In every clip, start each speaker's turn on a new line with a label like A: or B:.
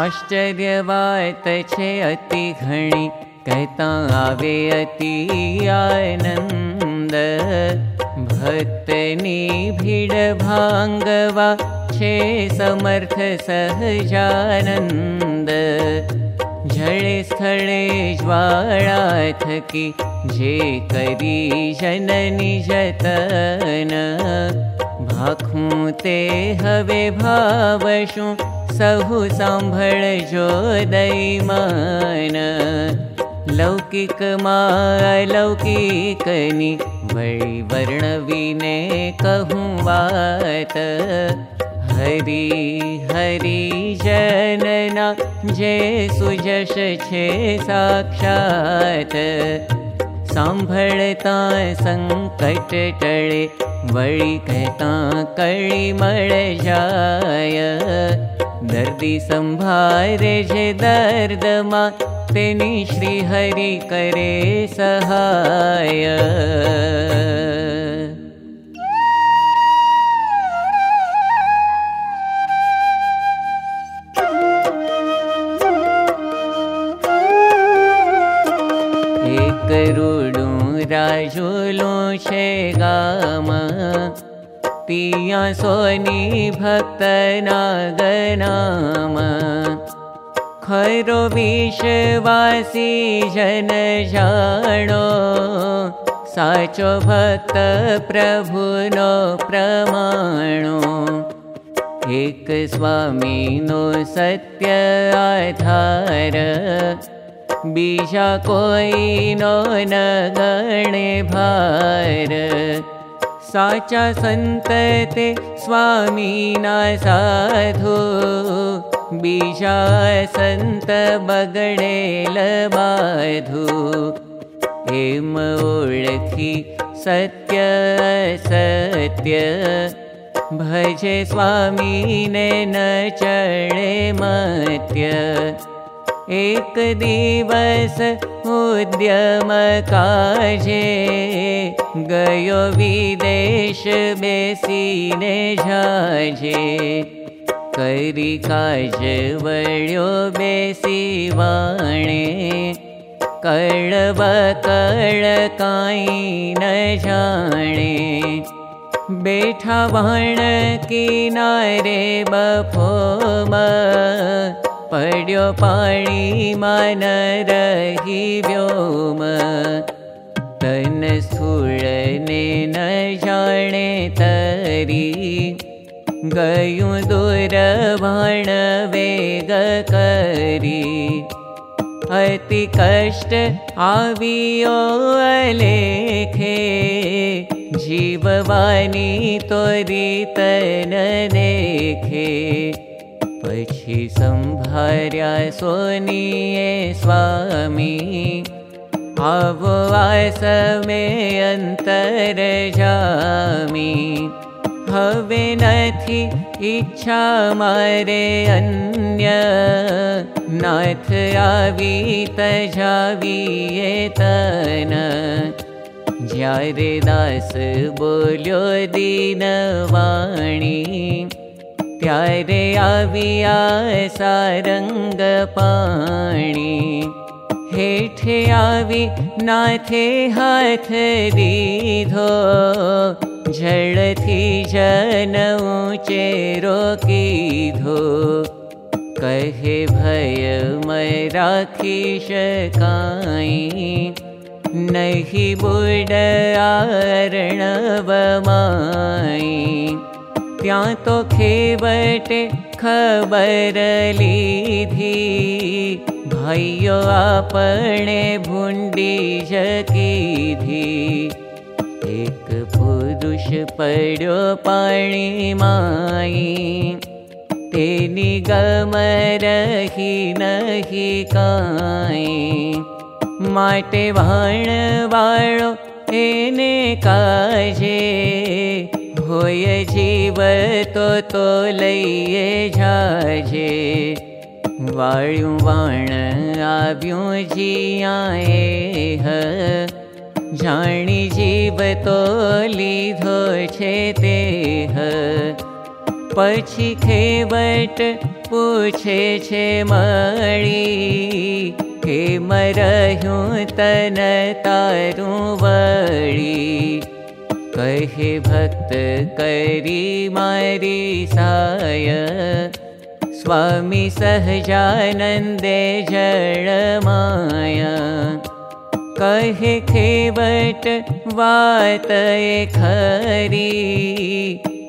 A: आश्चर्यवात छे अति घणी कहता आवे अति आनंद भक्तनी भीड़ भांगवा छे समर्थ सहजानंद झळे स्थळे ज्वाळा थकी जे करी जननी जतन भाखूं ते हवे भावशु सहु सांभळजो दैमान। लौकिक लौकिकनि वै वर्णविने कहूं वात। हरि हरि जनना साक्षात सांभळता संकट टळे वळी कळी मळ जाय. दर्दी संभारे जे दर्दमा तेनी श्री हरि करे सहाय विश्वासी जन जाणो। साचो भक्त प्रभुनो प्रमाणो। एक स्वामी नो सत्य आधार बीजा कोई नो गणे भार साचा संत ते स्वामी ना साधु। बीजा संत बगड़ेल बाधु। एम ओळखी सत्य सत्य भजे स्वामी ने न चढ़े मत्य एक दिवस उद्यम काजे गयो विदेश बेसीने झाजे करी काज कळ काई न जाणे। बेठा वाण किनारे बफोम पड्यो पाणी मान रही व्योम। तन स्थूळने न जाणे तरी। गयूं दूर भाण वेग करी। अति कष्ट आवियो अलेखे। जीववानी तोरी तन देखे पक्षी संभार्या सोनिये स्वामी। आवो आस में अंतर जामी। हवे नथी इच्छा मारे अन्य। नाथ आवी तजावी तन। ज्यारे दास बोल्यो दीन वाणी आविया सारंग पाणी हेठे दीधो झड़थी जन ऊँचे रोकीधो कहे भय मैं राखी शकाई नहीं बुड आरणव माई त्या तो खेवटे खबर लीधी। भाइयो आपने भूंडी जकीधी एक पुरुष पड्यो पाणी माई। तेनी गम रही नहीं काई। माटे वाण वाळो एने काजे ोय जीवो लेजे वायु वाण आणि जीवोली भोषे देह पे बट पूे मणि हे। मरय તન તારું વળી कहे भक्त करी मारी साय? स्वामी सहजानन्दे कहे खेवट वात खरी?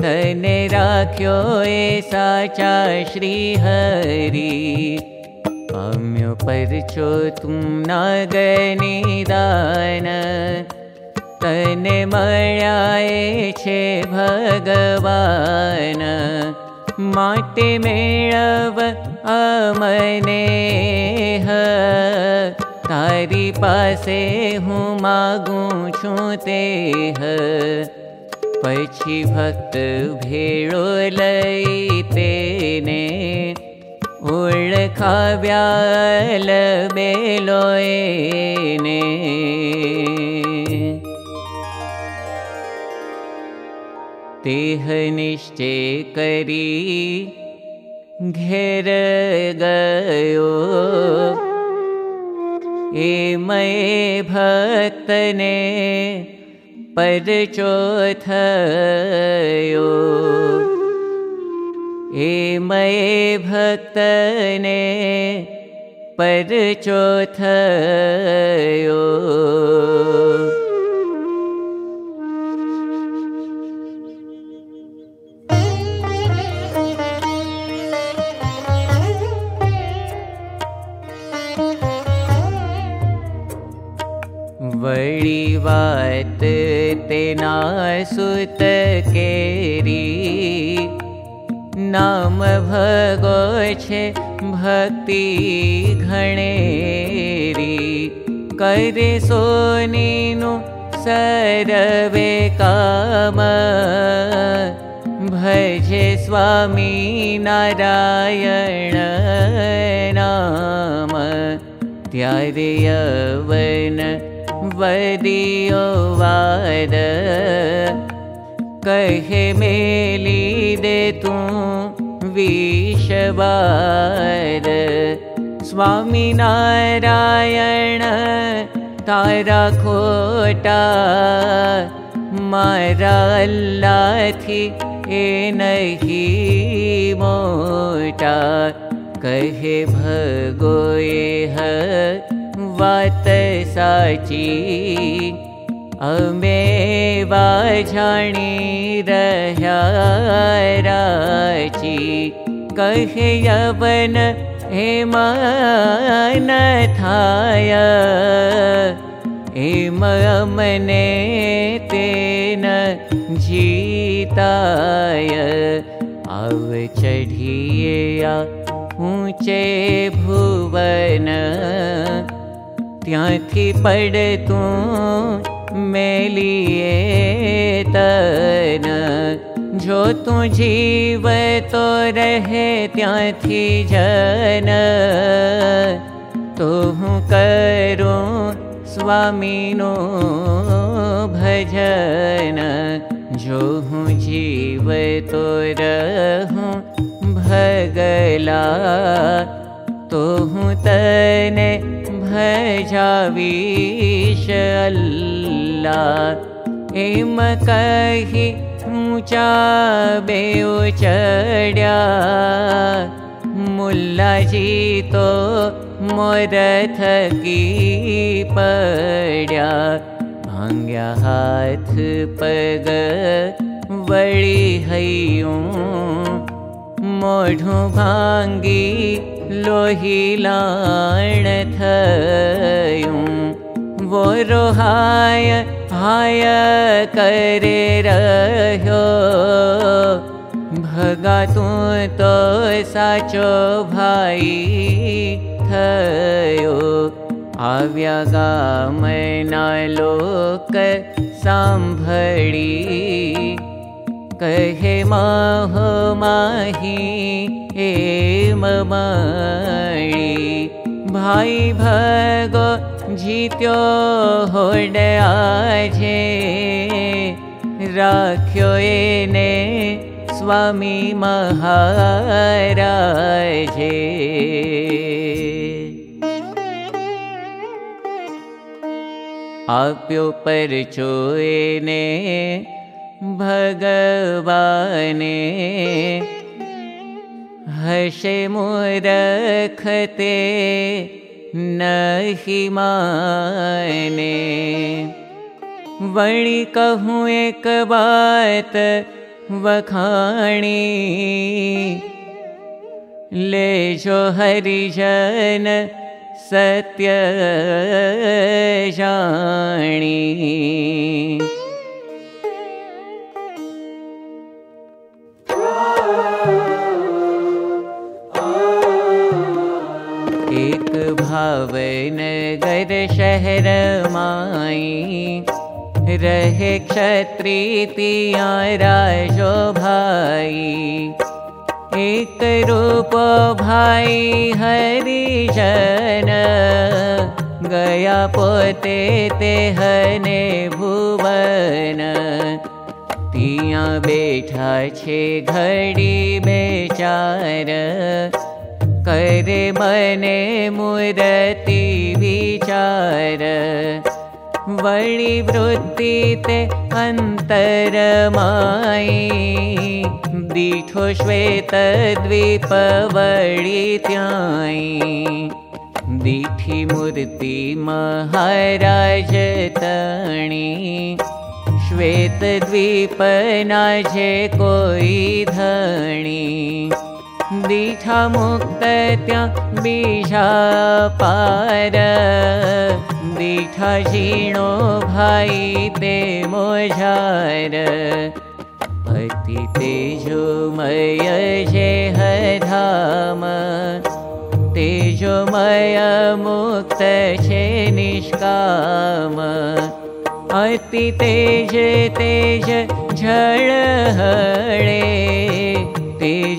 A: तने राख्यो ए साचा श्री हरि पाम्यो परचो तुम नागनिदान तने मळ्याए छे भगवान। माटे मेळव अमने ह। तारी पासे हूँ मागू छूँ ते ह। पछी भक्त भेड़ो लई तेने ओळखा व्याल तेह निश्चय करी घेर भक्तने परचो थयो। ए मैं भक्तने परचो तेना सुत केरी। नाम भगो छे भक्ति घणेरी। करे सोनीनु सरवे काम। भजे स्वामी नारायण नाम। त्यारे यवन वदियो वाद। कहे मेली दे तू विषवाद। स्वामी नारायण तारा खोटा। मारा मोटा। कहे भगोए है साची। अमे रह्या राची कहे यवन हेम न थाय। हेम मने जीताय। आव चढ़िए ऊंचे भुवन ત્યાંથી પડતું મેલીએ તન જો તું જીવ તો રહે ત્યાંથી જન તો હું કરું સ્વામીનું ભજન જો હું જીવ તો રહું ભગલા તો હું एम कही जी तो मोर थकी पड्या भांग्या हाथ पग वड़ी हयूं मोढू भांगी लोही लाण थयूं वो रोहाय हाय करे रह्यो। भगा तू तो साचो भाई थयो। आव्या गामना लोक सांभળી कहे माहो माही भाई भगो आजे राख्यो एने स्वामी महाराजे। आप्यो परचोने भगवाने हसे मूरखते नहि माने। वणि कहूँ एक बात वखाणी। ले जो हरिजन सत्य जाणी एक भावनगर शहर माई रहे क्षत्री राजो भाई। एक रूप भाई हरिजन। गया पोते ते हने भुवन। तिया बैठा छे घड़ी बेचार करे मने मूर्ति विचार। वणि वृत्ति ते अन्तर माई दीठो श्वेत द्वीप वणि त्याई दीठी मूर्ति महाराज तणी। श्वेत द्वीप नाजे कोई धणी दीठा मुक्त त्या बीजा पार दीठा जीणो भाई ते मोजार अति तेजोमय मुक्त छे निष्काम। अति तेज तेज झळ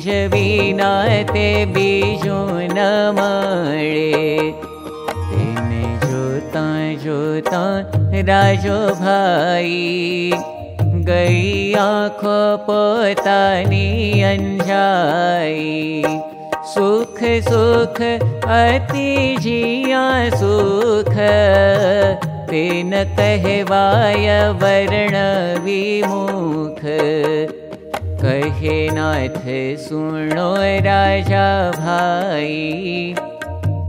A: विना ते बीजो न तेने जोता जोता भाई। गई आँखो पोतानी अंजाई। सुख सुख अति जिया सुख। तेन कहवाय वर्ण विमुख कहे नाथ सुनो राजा भाई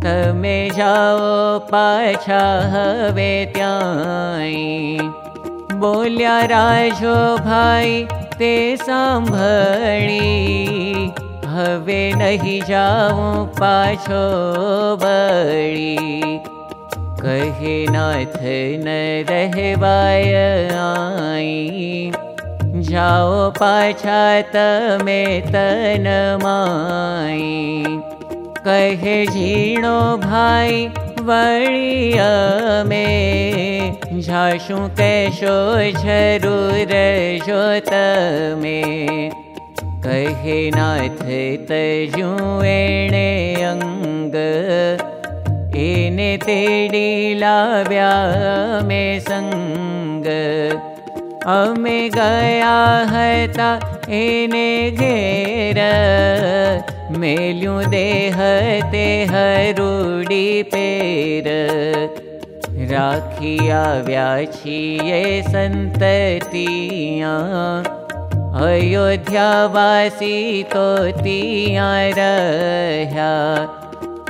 A: तमे जाओ पाछा हवे त्याई। बोल्या राजो भाई ते सांभणी हवे नहीं जाऊं पाछो बड़ी कहे नाथ न रहवाय जाओ पाछा तमे तन माई। कहे झीणो में। कैशो झरूर जो तमे कहे एने तेड़ी लाव्या में संग अमे गया हता एने घेर। मेल्यू देह ते हरुडी पेर। राखी आव्या छिये संततिया। अयोध्यावासी तो तिया रह्या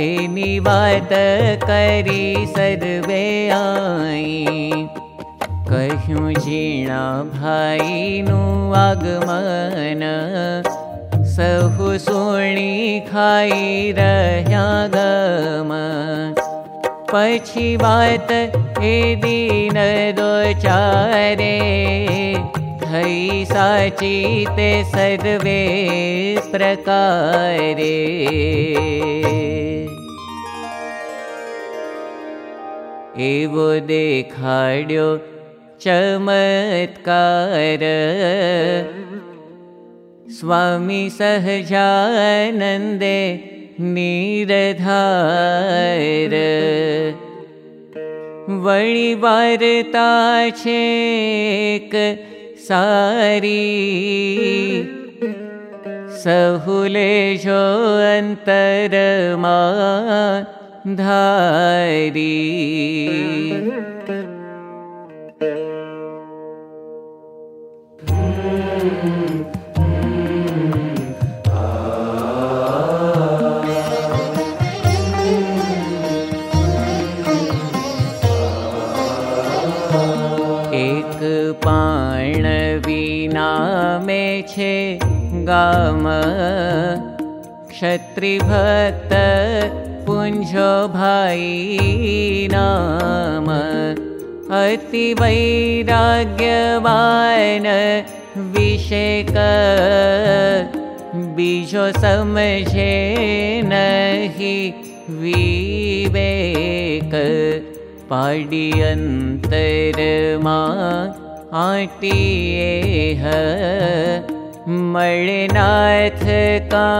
A: ीमि वात सर्वे आई। कहु जीणा भागमन सह सूखर्याम पची वातन दोचारे है साची ते सर्वे प्रकारे। एवो देखाड्यो चमत्कार। स्वामी सहजानन्दे निरधार। वणि वार्ता छेक सारी। सहुले जो अन्तरमा धारी छे गाम क्षत्रिभक्त पुञ्जो भाई नाम। अति वैराग्यवान विषेक। बीजो समझे नहि विवेक। पाडी अंतरमा आटिए मणिनाथ का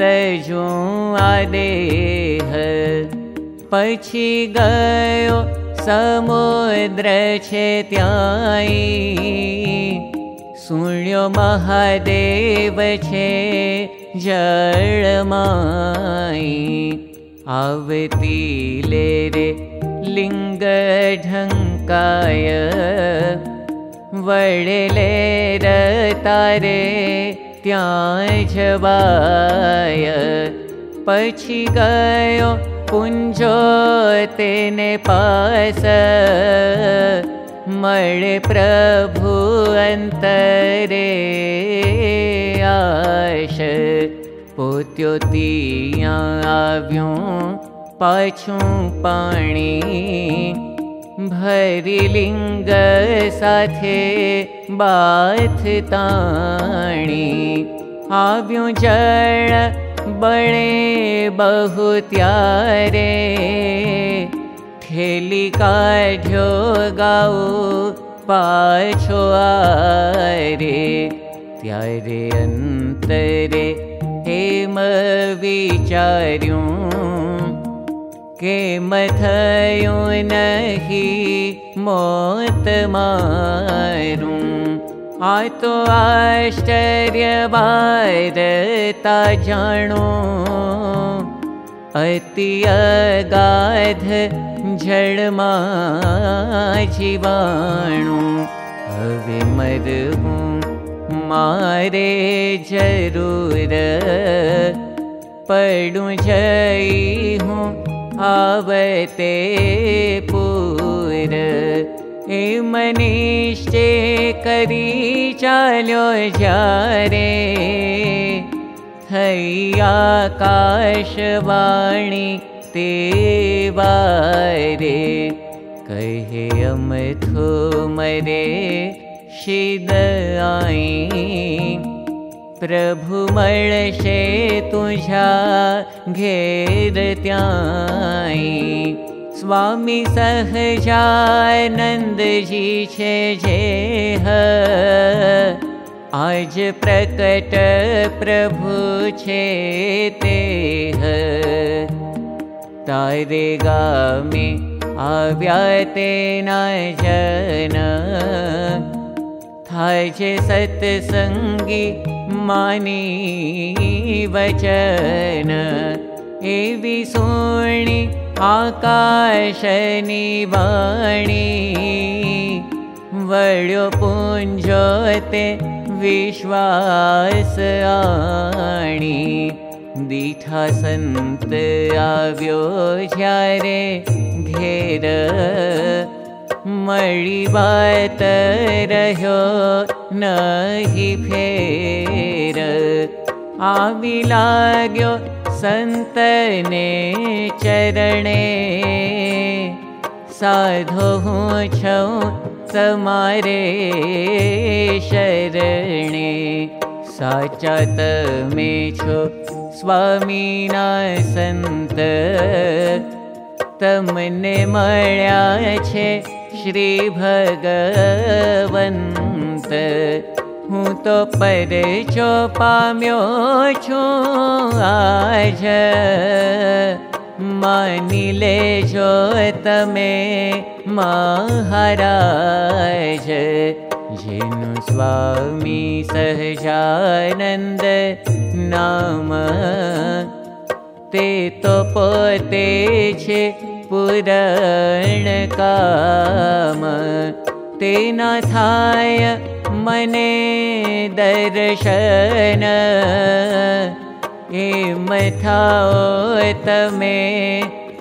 A: तजू पछी गयो समुद्र छे त्याई। सुण्यो महादेव छे जलमाई आवती ले रे लिंग ढंकाय। वडेले तारे त्यां पछी गयो पुंजो तेने पास। मळे प्रभु अंतरे आश। पोत्यो तिया आव्यो पाछू पाणी। भरिलिङ्ग साथे बाथ ताणी। आव्यो जळ बणे बहु त्यारे। खेली काढ्यो गाऊ पाछो आरे। त्यारे अंतरे हेम विचार्यूं के मथयो नहि मोत मारू आ तो आश्चर्य वारता जानो अति अगाध जड़मा जीवाणु हवे मरहूँ मारे जरूर। पड़ू हूँ आवते पूर ए मनीष्टे करी चाल्यो जारे। थई आकाशवाणी ते वारे। कहे अमथो मरे शिद आई। प्रभु घेर त्याई स्वामी सहजानन्दजी छे जेह आज प्रकट प्रभु तारे गामे आव्या तेना जन। थाय सत्संगी मानी वचन। एवि सोणि आकाशनि वाणी पुञ्जोते विश्वास दीठा सन्त आव्यो झ्यारे घेर मळि बात रह्यो नहि फेर। आवी संतने चरणे। साधो छौ तमारे शरणे। साचात मे छो स्वामीना संत तमने मळ्या छे श्री भगवन्त छो पाम्यो छो आज मानी ले जो तमे महाराज जिनु स्वामी सहजानंद नाम ते तो पोते छे पुरण काम ते न थाय मने दर्शन। थाओ तमे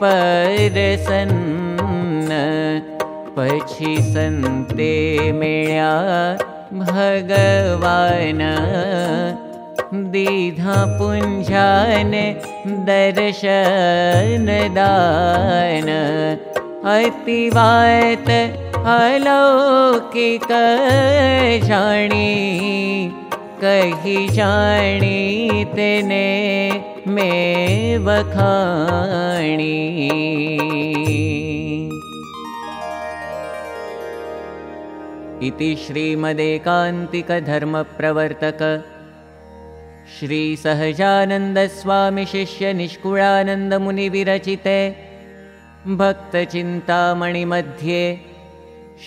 A: परसन्न। पछी संते मेळ्या भगवान। दीधा पुञ्जान दर्शन दान जाणी कही जानी तेने में वखाणी इति श्रीमदेकान्तिकधर्मप्रवर्तक श्रीसहजानन्दस्वामिशिष्यनिष्कुळानन्दमुनिविरचिते भक्तचिन्तामणिमध्ये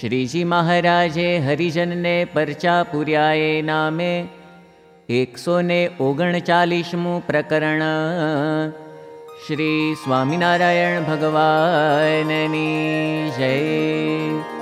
A: श्रीजी महाराजे हरिजनने पर्चापुर्याये नामे एकसो ने ओगणचालीसमु प्रकरण। श्री स्वामिनारायण भगवाननी जय